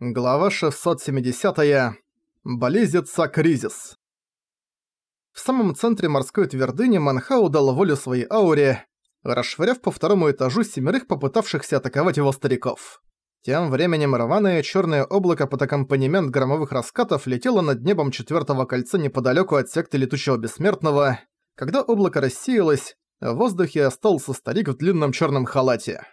Глава 670. -я. Болезится кризис. В самом центре морской твердыни Манхау дал волю своей ауре, расшвыряв по второму этажу семерых попытавшихся атаковать его стариков. Тем временем рваное черное облако под аккомпанемент громовых раскатов летело над небом четвертого кольца неподалеку от секты летучего бессмертного. Когда облако рассеялось, в воздухе остался старик в длинном черном халате.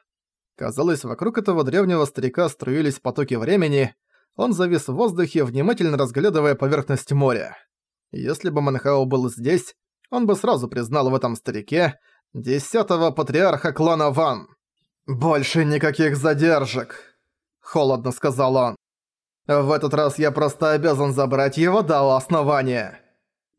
Казалось, вокруг этого древнего старика струились потоки времени, он завис в воздухе, внимательно разглядывая поверхность моря. Если бы Манхао был здесь, он бы сразу признал в этом старике десятого патриарха клана Ван. «Больше никаких задержек», — холодно сказал он. «В этот раз я просто обязан забрать его до основания.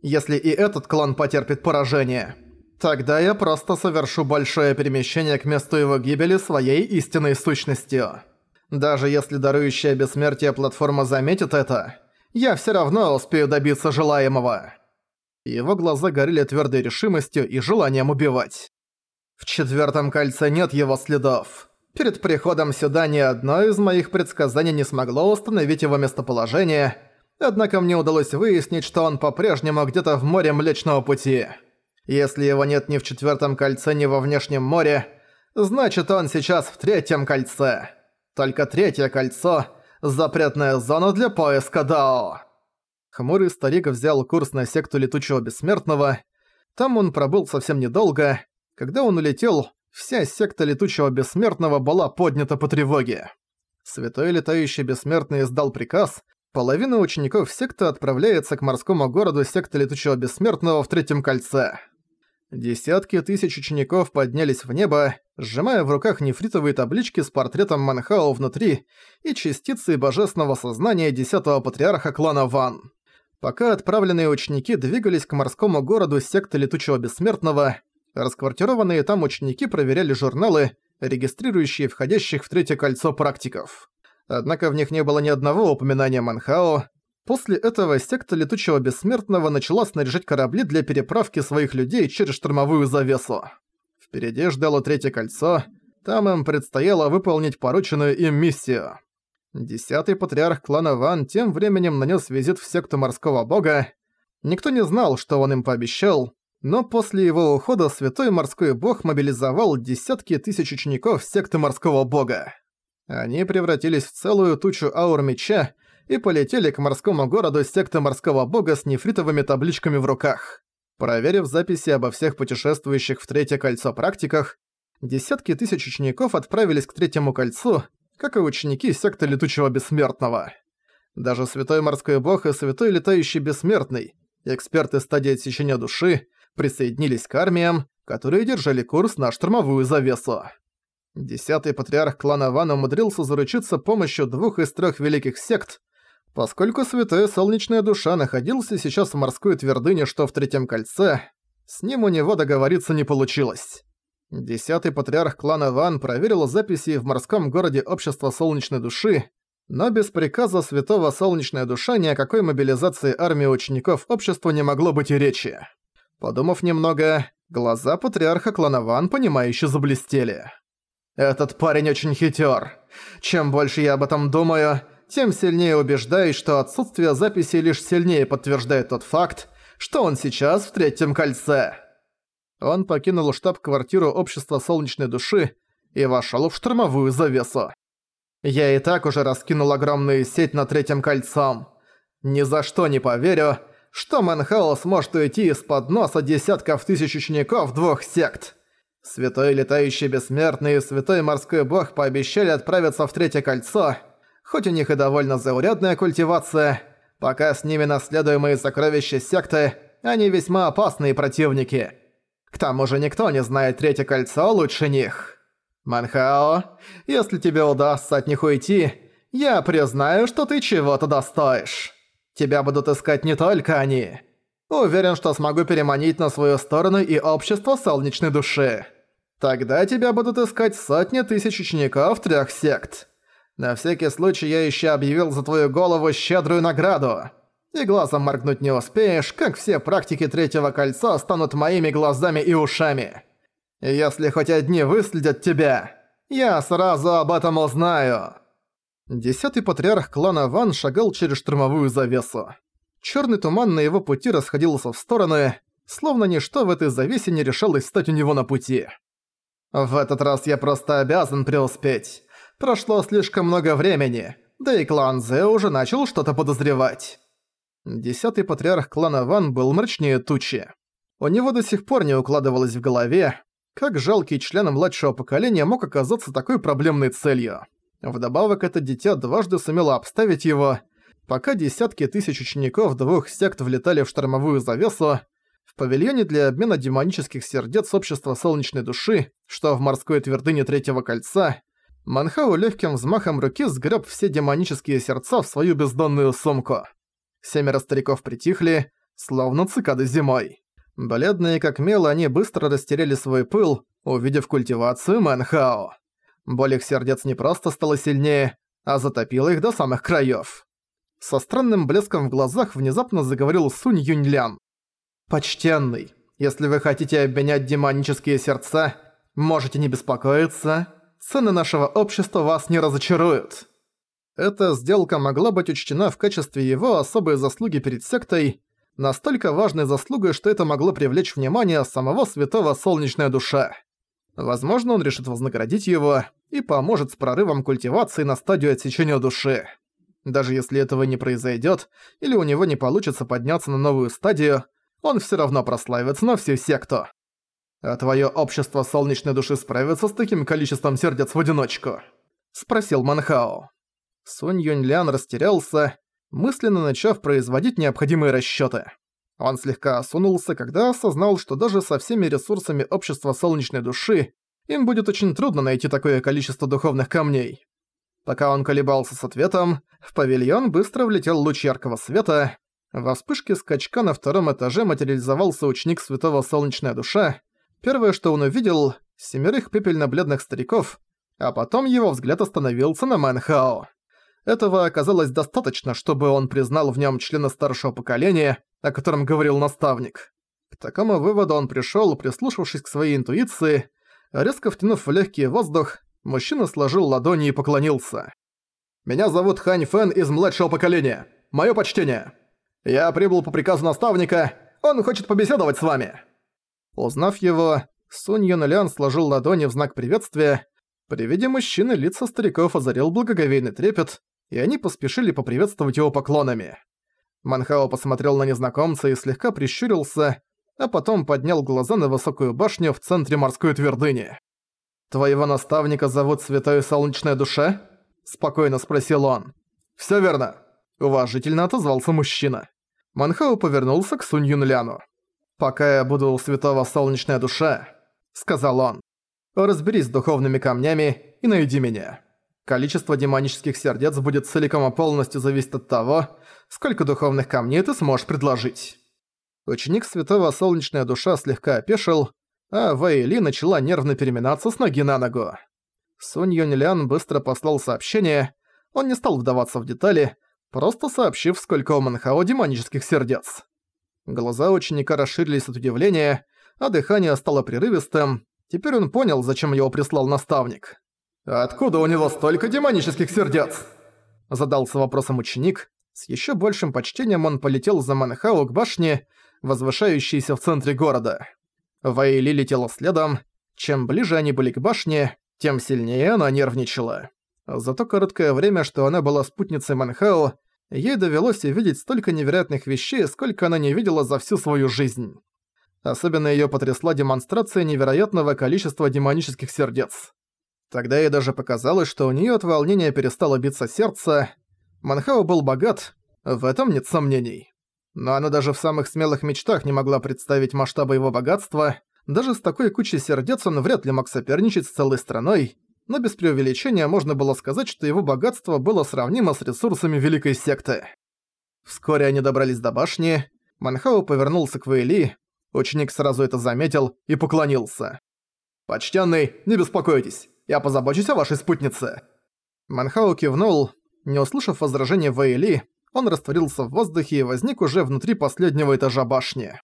Если и этот клан потерпит поражение, Тогда я просто совершу большое перемещение к месту его гибели своей истинной сущностью. Даже если дарующая бессмертие платформа заметит это, я всё равно успею добиться желаемого. Его глаза горели твёрдой решимостью и желанием убивать. В четвёртом кольце нет его следов. Перед приходом сюда ни одно из моих предсказаний не смогло установить его местоположение, однако мне удалось выяснить, что он по-прежнему где-то в море Млечного Пути. Если его нет ни в четвертом кольце, ни во внешнем море, значит он сейчас в третьем кольце. Только третье кольцо – запретная зона для поиска Дао. Хмурый старик взял курс на секту Летучего Бессмертного. Там он пробыл совсем недолго. Когда он улетел, вся секта Летучего Бессмертного была поднята по тревоге. Святой Летающий Бессмертный издал приказ, половина учеников секты отправляется к морскому городу секты Летучего Бессмертного в Третьем Кольце. Десятки тысяч учеников поднялись в небо, сжимая в руках нефритовые таблички с портретом Манхао внутри и частицей божественного сознания десятого патриарха клана Ван. Пока отправленные ученики двигались к морскому городу секты Летучего Бессмертного, расквартированные там ученики проверяли журналы, регистрирующие входящих в третье кольцо практиков. Однако в них не было ни одного упоминания Манхао, После этого секта Летучего Бессмертного начала снаряжать корабли для переправки своих людей через штормовую завесу. Впереди ждало третье кольцо, там им предстояло выполнить порученную им миссию. Десятый патриарх клана Ван тем временем нанес визит в секту морского бога. Никто не знал, что он им пообещал, но после его ухода святой морской бог мобилизовал десятки тысяч учеников секты морского бога. Они превратились в целую тучу аур меча, и полетели к морскому городу секты морского бога с нефритовыми табличками в руках. Проверив записи обо всех путешествующих в Третье Кольцо практиках, десятки тысяч учеников отправились к Третьему Кольцу, как и ученики секты Летучего Бессмертного. Даже Святой Морской Бог и Святой Летающий Бессмертный, эксперты стадии отсечения души, присоединились к армиям, которые держали курс на штормовую завесу. Десятый патриарх клана Ван умудрился заручиться помощью двух из трех великих сект, Поскольку Святая Солнечная Душа находился сейчас в морской твердыне, что в Третьем Кольце, с ним у него договориться не получилось. Десятый патриарх клана Ван проверил записи в морском городе Общества Солнечной Души, но без приказа Святого Солнечная Душа ни о какой мобилизации армии учеников общества не могло быть и речи. Подумав немного, глаза патриарха клана Ван понимающе заблестели. «Этот парень очень хитер. Чем больше я об этом думаю, тем сильнее убеждаюсь, что отсутствие записи лишь сильнее подтверждает тот факт, что он сейчас в третьем кольце. Он покинул штаб-квартиру Общества Солнечной Души и вошел в штормовую завесу. Я и так уже раскинул огромную сеть над третьим кольцом. Ни за что не поверю, что Мэнхаус может уйти из-под носа десятков тысяч учеников двух сект. Святой Летающий Бессмертный и Святой Морской Бог пообещали отправиться в Третье Кольцо – Хоть у них и довольно заурядная культивация, пока с ними наследуемые сокровища секты, они весьма опасные противники. К тому же никто не знает Третье Кольцо лучше них. Манхао, если тебе удастся от них уйти, я признаю, что ты чего-то достоишь. Тебя будут искать не только они. Уверен, что смогу переманить на свою сторону и общество солнечной души. Тогда тебя будут искать сотни тысяч учеников трех сект. На всякий случай я еще объявил за твою голову щедрую награду. И глазом моргнуть не успеешь, как все практики третьего кольца станут моими глазами и ушами. если хоть одни выследят тебя, я сразу об этом узнаю». Десятый патриарх клана Ван шагал через штормовую завесу. Черный туман на его пути расходился в стороны, словно ничто в этой завесе не решалось стать у него на пути. «В этот раз я просто обязан преуспеть. Прошло слишком много времени, да и клан Зе уже начал что-то подозревать». Десятый патриарх клана Ван был мрачнее тучи. У него до сих пор не укладывалось в голове, как жалкий член младшего поколения мог оказаться такой проблемной целью. Вдобавок, это дитя дважды сумело обставить его, пока десятки тысяч учеников двух сект влетали в штормовую завесу, в павильоне для обмена демонических сердец общества солнечной души, что в морской твердыне Третьего Кольца, Манхау легким взмахом руки сгреб все демонические сердца в свою бездонную сумку. Семеро стариков притихли, словно цикады зимой. Бледные как мел, они быстро растеряли свой пыл, увидев культивацию Манхао. Боль их сердец не просто стала сильнее, а затопила их до самых краев. Со странным блеском в глазах внезапно заговорил Сунь Юньлян. «Почтенный, если вы хотите обменять демонические сердца, можете не беспокоиться, цены нашего общества вас не разочаруют». Эта сделка могла быть учтена в качестве его особой заслуги перед сектой, настолько важной заслугой, что это могло привлечь внимание самого святого Солнечная Душа. Возможно, он решит вознаградить его и поможет с прорывом культивации на стадию отсечения души. Даже если этого не произойдет, или у него не получится подняться на новую стадию, он все равно прославится на всю секту. А твое общество солнечной души справится с таким количеством сердец в одиночку? Спросил Манхао. Сунь Юньлян растерялся, мысленно начав производить необходимые расчёты. Он слегка осунулся, когда осознал, что даже со всеми ресурсами общества солнечной души им будет очень трудно найти такое количество духовных камней. Пока он колебался с ответом, в павильон быстро влетел луч яркого света. Во вспышке скачка на втором этаже материализовался ученик Святого Солнечная Душа. Первое, что он увидел — семерых пепельно-бледных стариков, а потом его взгляд остановился на Мэнхао. Этого оказалось достаточно, чтобы он признал в нем члена старшего поколения, о котором говорил наставник. К такому выводу он пришел, прислушавшись к своей интуиции, резко втянув в легкий воздух, мужчина сложил ладони и поклонился. «Меня зовут Хань Фэн из младшего поколения. Моё почтение. Я прибыл по приказу наставника, он хочет побеседовать с вами». Узнав его, Сунь Юн сложил ладони в знак приветствия. При виде мужчины лица стариков озарил благоговейный трепет, и они поспешили поприветствовать его поклонами. Манхао посмотрел на незнакомца и слегка прищурился, а потом поднял глаза на высокую башню в центре морской твердыни. «Твоего наставника зовут Святой Солнечная Душа?» – спокойно спросил он. «Всё верно», – уважительно отозвался мужчина. Манхао повернулся к Сунь Юнляну. «Пока я буду у Святого Солнечная Душа», – сказал он, – «разберись с духовными камнями и найди меня». Количество демонических сердец будет целиком и полностью зависеть от того, сколько духовных камней ты сможешь предложить. Ученик Святого Солнечная Душа слегка опешил, а Вэйли начала нервно переминаться с ноги на ногу. Сунь Юньлян быстро послал сообщение, он не стал вдаваться в детали, просто сообщив, сколько у Манхао демонических сердец. Глаза ученика расширились от удивления, а дыхание стало прерывистым, теперь он понял, зачем его прислал наставник. «Откуда у него столько демонических сердец?» Задался вопросом ученик. С еще большим почтением он полетел за Манхау к башне, возвышающейся в центре города. Вайли летела следом. Чем ближе они были к башне, тем сильнее она нервничала. За то короткое время, что она была спутницей Манхао, ей довелось увидеть столько невероятных вещей, сколько она не видела за всю свою жизнь. Особенно её потрясла демонстрация невероятного количества демонических сердец. Тогда ей даже показалось, что у неё от волнения перестало биться сердце. Манхао был богат, в этом нет сомнений. Но она даже в самых смелых мечтах не могла представить масштабы его богатства. Даже с такой кучей сердец он вряд ли мог соперничать с целой страной, но без преувеличения можно было сказать, что его богатство было сравнимо с ресурсами Великой Секты. Вскоре они добрались до башни, Манхао повернулся к Вейли, ученик сразу это заметил и поклонился. «Почтенный, не беспокойтесь, я позабочусь о вашей спутнице». Манхао кивнул. Не услышав возражения Вэйли, он растворился в воздухе и возник уже внутри последнего этажа башни.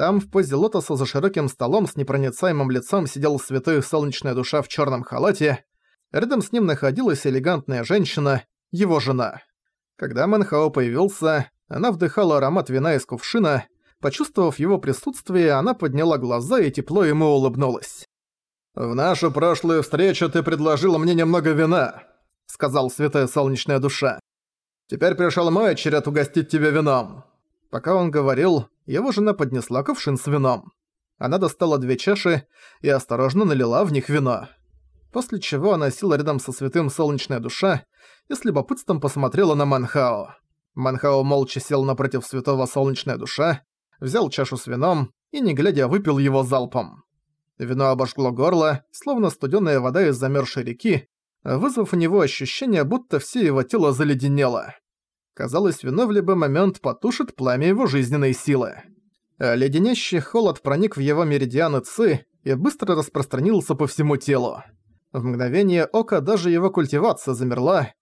Там в позе лотоса за широким столом с непроницаемым лицом сидел святой солнечная душа в черном халате. Рядом с ним находилась элегантная женщина, его жена. Когда Манхао появился, она вдыхала аромат вина из кувшина, почувствовав его присутствие, она подняла глаза и тепло ему улыбнулась. «В нашу прошлую встречу ты предложила мне немного вина», — сказал святая солнечная душа. «Теперь пришёл мой черед угостить тебя вином». Пока он говорил, его жена поднесла кувшин с вином. Она достала две чаши и осторожно налила в них вино. После чего она села рядом со святым солнечная душа и с любопытством посмотрела на Манхао. Манхао молча сел напротив святого солнечная душа, взял чашу с вином и, не глядя, выпил его залпом. Вино обожгло горло, словно студеная вода из замерзшей реки, вызвав у него ощущение, будто все его тело заледенело. Казалось, вино в любой момент потушит пламя его жизненной силы. леденящий холод проник в его меридианы Ци и быстро распространился по всему телу. В мгновение ока даже его культивация замерла,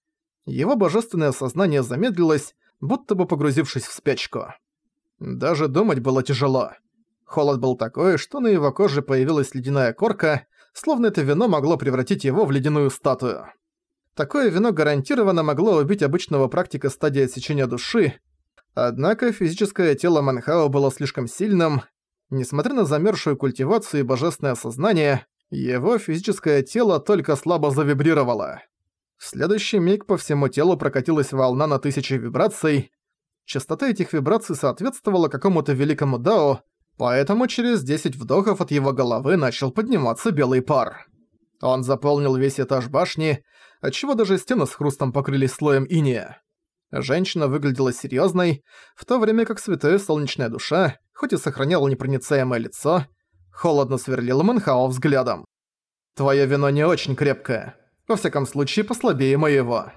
его божественное сознание замедлилось, будто бы погрузившись в спячку. Даже думать было тяжело. Холод был такой, что на его коже появилась ледяная корка, словно это вино могло превратить его в ледяную статую. Такое вино гарантированно могло убить обычного практика стадии отсечения души, однако физическое тело Манхао было слишком сильным. Несмотря на замерзшую культивацию и божественное сознание, его физическое тело только слабо завибрировало. В следующий миг по всему телу прокатилась волна на тысячи вибраций. Частота этих вибраций соответствовала какому-то великому дао, поэтому через 10 вдохов от его головы начал подниматься белый пар. Он заполнил весь этаж башни, отчего даже стены с хрустом покрылись слоем иния. Женщина выглядела серьёзной, в то время как святая солнечная душа, хоть и сохраняла непроницаемое лицо, холодно сверлила Манхао взглядом. «Твоё вино не очень крепкое», во всяком случае, послабее моего.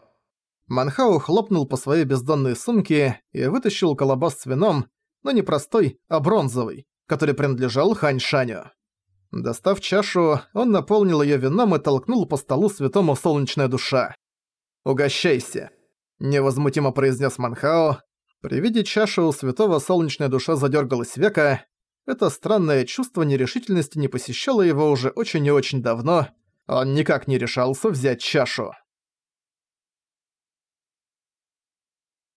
Манхау хлопнул по своей бездонной сумке и вытащил колобас с вином, но не простой, а бронзовый, который принадлежал Хань Шаню. Достав чашу, он наполнил её вином и толкнул по столу святому солнечная душа. «Угощайся», — невозмутимо произнес Манхао. При виде чаши у святого солнечная душа задёргалась века. Это странное чувство нерешительности не посещало его уже очень и очень давно, он никак не решался взять чашу.